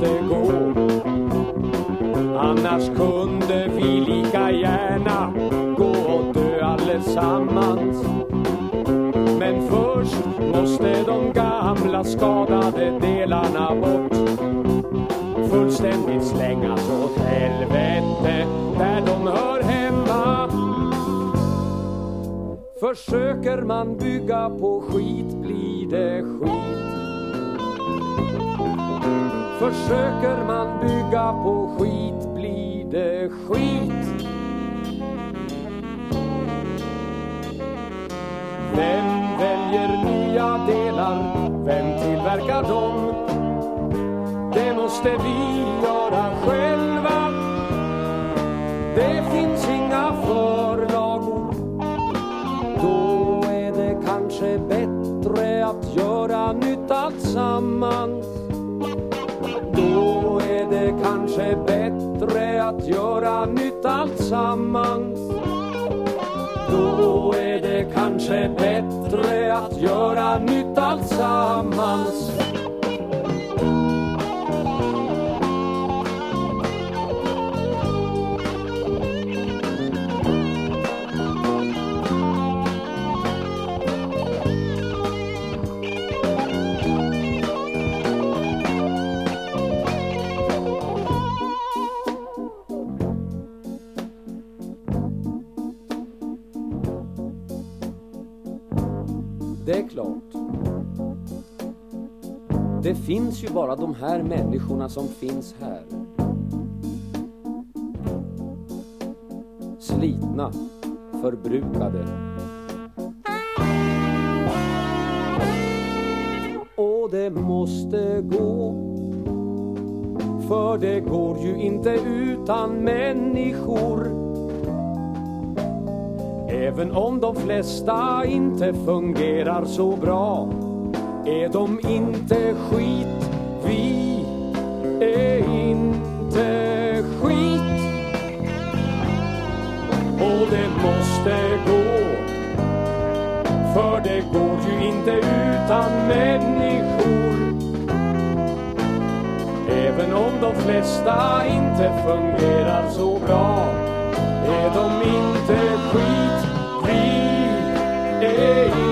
måste gå. Annars kunde vi lika gärna gå och dö allesammans. Men först måste de gamla skadade delarna bort. Fullständigt slängas åt helvete där de hör hemma. Försöker man bygga på skit blir det skit. Försöker man bygga på skit blir det skit. Vem väljer nya delar? Vem tillverkar dem? Det måste vi göra själva. Det finns inga förlagor. Då är det kanske bättre att göra nytt alltsammans. Då är det kanske bättre att göra nytt alltsammans. Då är det kanske bättre att göra nytt alltsammans. Det är klart. Det finns ju bara de här människorna som finns här. Slitna, förbrukade. Och det måste gå. För det går ju inte utan människor. Även om de flesta inte fungerar så bra är de inte skit. Vi är inte skit. Och det måste gå. För det går ju inte utan människor. Även om de flesta inte fungerar så bra Ei,